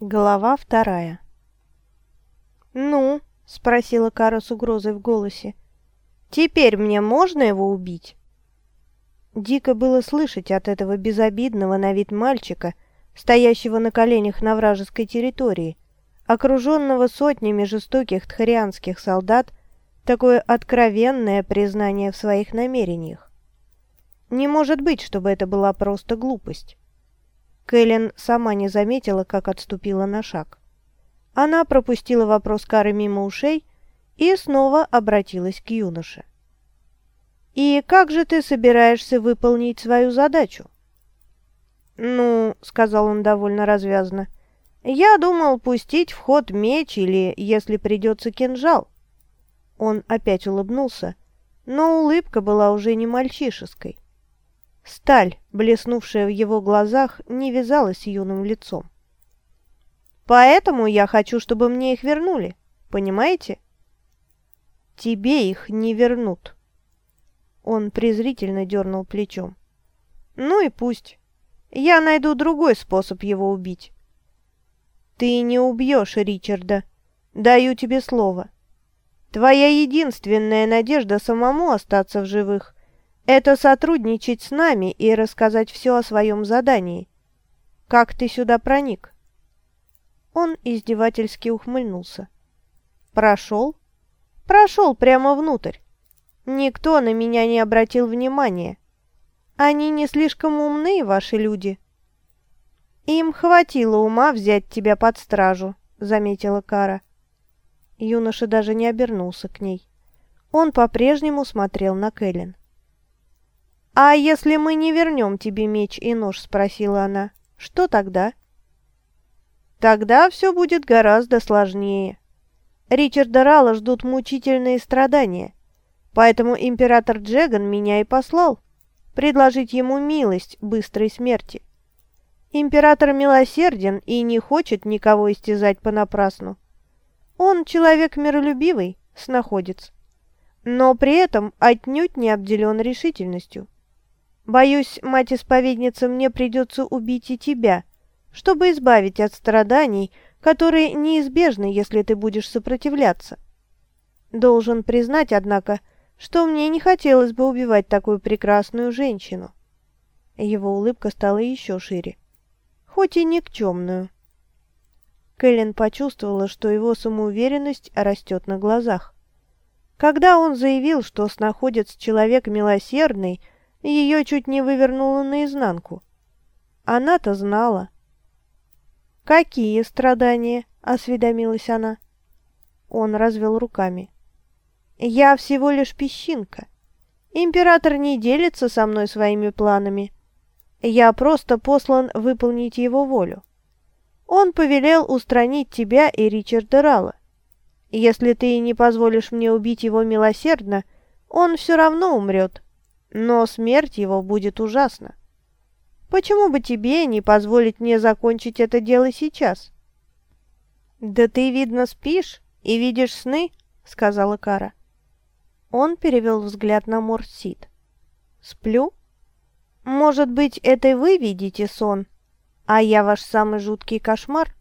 Глава вторая «Ну?» — спросила Кара с угрозой в голосе. «Теперь мне можно его убить?» Дико было слышать от этого безобидного на вид мальчика, стоящего на коленях на вражеской территории, окруженного сотнями жестоких тхарианских солдат, такое откровенное признание в своих намерениях. Не может быть, чтобы это была просто глупость. Кэлен сама не заметила, как отступила на шаг. Она пропустила вопрос Кары мимо ушей и снова обратилась к юноше. «И как же ты собираешься выполнить свою задачу?» «Ну, — сказал он довольно развязно, — я думал пустить в ход меч или, если придется, кинжал». Он опять улыбнулся, но улыбка была уже не мальчишеской. Сталь, блеснувшая в его глазах, не вязалась юным лицом. «Поэтому я хочу, чтобы мне их вернули, понимаете?» «Тебе их не вернут». Он презрительно дернул плечом. «Ну и пусть. Я найду другой способ его убить». «Ты не убьешь Ричарда. Даю тебе слово. Твоя единственная надежда самому остаться в живых это сотрудничать с нами и рассказать все о своем задании. Как ты сюда проник?» Он издевательски ухмыльнулся. «Прошел?» «Прошел прямо внутрь. Никто на меня не обратил внимания. Они не слишком умные, ваши люди». «Им хватило ума взять тебя под стражу», — заметила Кара. Юноша даже не обернулся к ней. Он по-прежнему смотрел на Кэлен. «А если мы не вернем тебе меч и нож?» – спросила она. «Что тогда?» «Тогда все будет гораздо сложнее. Ричарда Рала ждут мучительные страдания, поэтому император Джеган меня и послал, предложить ему милость быстрой смерти. Император милосерден и не хочет никого истязать понапрасну. Он человек миролюбивый, снаходец, но при этом отнюдь не обделен решительностью». Боюсь, мать-исповедница, мне придется убить и тебя, чтобы избавить от страданий, которые неизбежны, если ты будешь сопротивляться. Должен признать, однако, что мне не хотелось бы убивать такую прекрасную женщину. Его улыбка стала еще шире, хоть и никчемную. Кэлен почувствовала, что его самоуверенность растет на глазах. Когда он заявил, что снаходец человек милосердный, ее чуть не вывернуло наизнанку. Она-то знала. «Какие страдания?» — осведомилась она. Он развел руками. «Я всего лишь песчинка. Император не делится со мной своими планами. Я просто послан выполнить его волю. Он повелел устранить тебя и Ричарда Ралла. Если ты не позволишь мне убить его милосердно, он все равно умрет, но смерть его будет ужасна. Почему бы тебе не позволить мне закончить это дело сейчас?» «Да ты, видно, спишь и видишь сны», — сказала Кара. Он перевел взгляд на Морсит. «Сплю? Может быть, это вы видите сон, а я ваш самый жуткий кошмар?»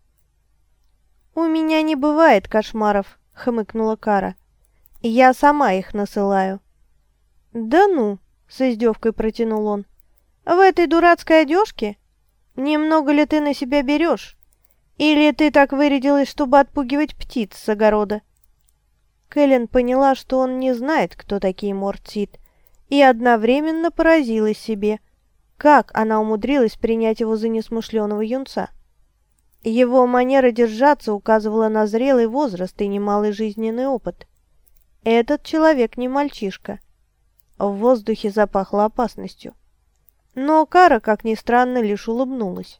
«У меня не бывает кошмаров», — хмыкнула Кара. «Я сама их насылаю». «Да ну!» — с издевкой протянул он. «В этой дурацкой одежке? Немного ли ты на себя берешь? Или ты так вырядилась, чтобы отпугивать птиц с огорода?» Кэлен поняла, что он не знает, кто такие Мортсит, и одновременно поразилась себе, как она умудрилась принять его за несмышленого юнца. Его манера держаться указывала на зрелый возраст и немалый жизненный опыт. Этот человек не мальчишка. В воздухе запахло опасностью. Но Кара, как ни странно, лишь улыбнулась.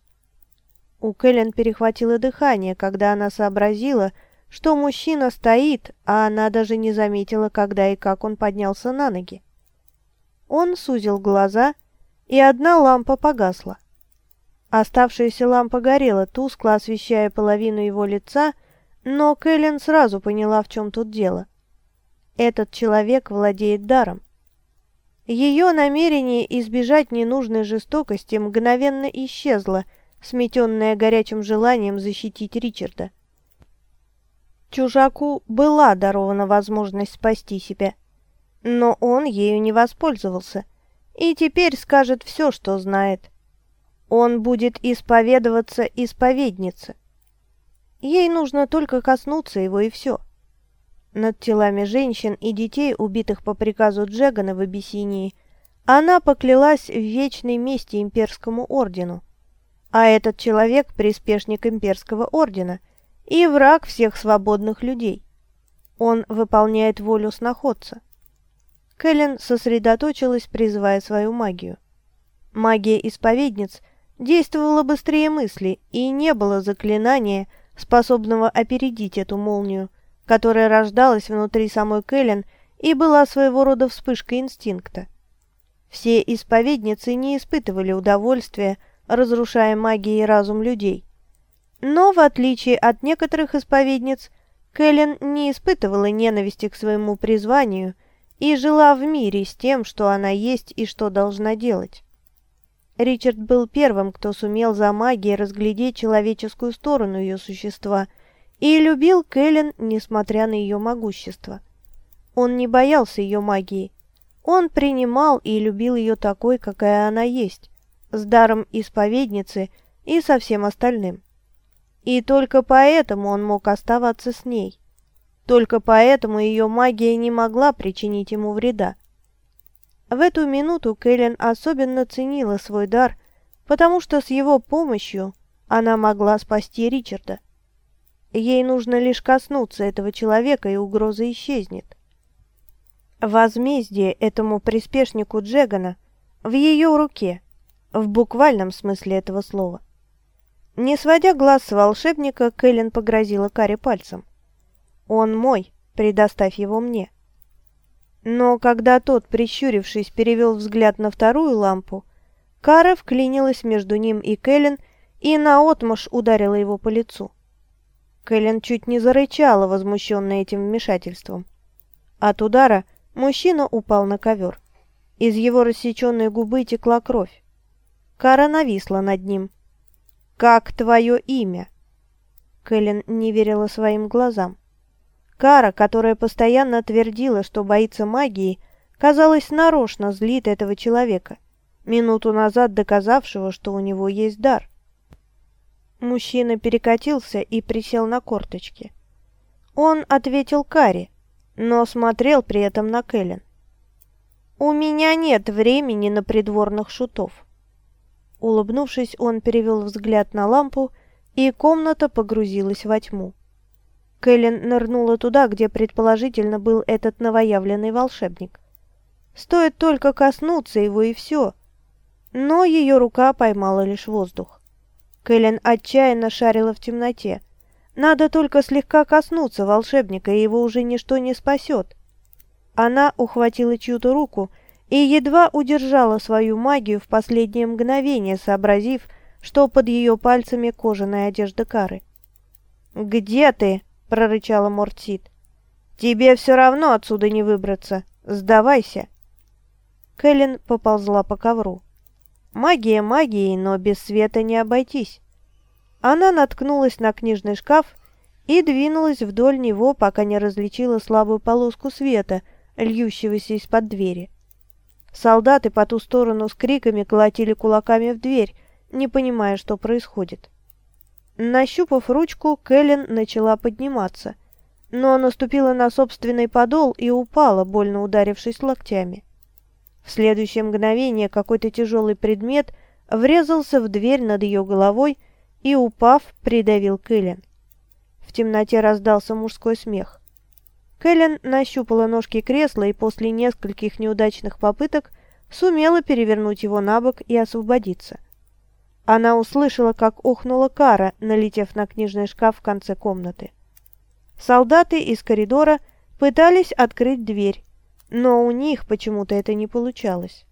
У Кэлен перехватило дыхание, когда она сообразила, что мужчина стоит, а она даже не заметила, когда и как он поднялся на ноги. Он сузил глаза, и одна лампа погасла. Оставшаяся лампа горела, тускло освещая половину его лица, но Кэлен сразу поняла, в чем тут дело. Этот человек владеет даром. Ее намерение избежать ненужной жестокости мгновенно исчезло, сметенная горячим желанием защитить Ричарда. Чужаку была дарована возможность спасти себя, но он ею не воспользовался и теперь скажет все, что знает. Он будет исповедоваться исповеднице. Ей нужно только коснуться его и все. Над телами женщин и детей, убитых по приказу Джегана в Абиссинии, она поклялась в вечной мести имперскому ордену. А этот человек – приспешник имперского ордена и враг всех свободных людей. Он выполняет волю сноходца. Кэлен сосредоточилась, призывая свою магию. Магия исповедниц действовала быстрее мысли, и не было заклинания, способного опередить эту молнию, которая рождалась внутри самой Кэлен и была своего рода вспышкой инстинкта. Все исповедницы не испытывали удовольствия, разрушая магией разум людей. Но, в отличие от некоторых исповедниц, Кэлен не испытывала ненависти к своему призванию и жила в мире с тем, что она есть и что должна делать. Ричард был первым, кто сумел за магией разглядеть человеческую сторону ее существа и любил Кэлен, несмотря на ее могущество. Он не боялся ее магии. Он принимал и любил ее такой, какая она есть, с даром исповедницы и со всем остальным. И только поэтому он мог оставаться с ней. Только поэтому ее магия не могла причинить ему вреда. В эту минуту Кэлен особенно ценила свой дар, потому что с его помощью она могла спасти Ричарда. Ей нужно лишь коснуться этого человека, и угроза исчезнет. Возмездие этому приспешнику Джегана в ее руке, в буквальном смысле этого слова. Не сводя глаз с волшебника, Кэлен погрозила Каре пальцем. «Он мой, предоставь его мне». Но когда тот, прищурившись, перевел взгляд на вторую лампу, Кара вклинилась между ним и Кэлен и наотмашь ударила его по лицу. Кэлен чуть не зарычала, возмущенная этим вмешательством. От удара мужчина упал на ковер. Из его рассеченной губы текла кровь. Кара нависла над ним. «Как твое имя?» Кэлен не верила своим глазам. Кара, которая постоянно твердила, что боится магии, казалось, нарочно злит этого человека, минуту назад доказавшего, что у него есть дар. Мужчина перекатился и присел на корточки. Он ответил Каре, но смотрел при этом на Кэлен. «У меня нет времени на придворных шутов». Улыбнувшись, он перевел взгляд на лампу, и комната погрузилась во тьму. Кэлен нырнула туда, где предположительно был этот новоявленный волшебник. Стоит только коснуться его и все. Но ее рука поймала лишь воздух. Кэлен отчаянно шарила в темноте. Надо только слегка коснуться волшебника, и его уже ничто не спасет. Она ухватила чью-то руку и едва удержала свою магию в последнее мгновение, сообразив, что под ее пальцами кожаная одежда Кары. «Где ты?» — прорычала Мортсит. «Тебе все равно отсюда не выбраться. Сдавайся!» Кэлен поползла по ковру. Магия магией, но без света не обойтись. Она наткнулась на книжный шкаф и двинулась вдоль него, пока не различила слабую полоску света, льющегося из-под двери. Солдаты по ту сторону с криками колотили кулаками в дверь, не понимая, что происходит. Нащупав ручку, Кэлен начала подниматься, но наступила на собственный подол и упала, больно ударившись локтями. В следующее мгновение какой-то тяжелый предмет врезался в дверь над ее головой и, упав, придавил Кэлен. В темноте раздался мужской смех. Кэлен нащупала ножки кресла и после нескольких неудачных попыток сумела перевернуть его на бок и освободиться. Она услышала, как охнула Кара, налетев на книжный шкаф в конце комнаты. Солдаты из коридора пытались открыть дверь, но у них почему-то это не получалось.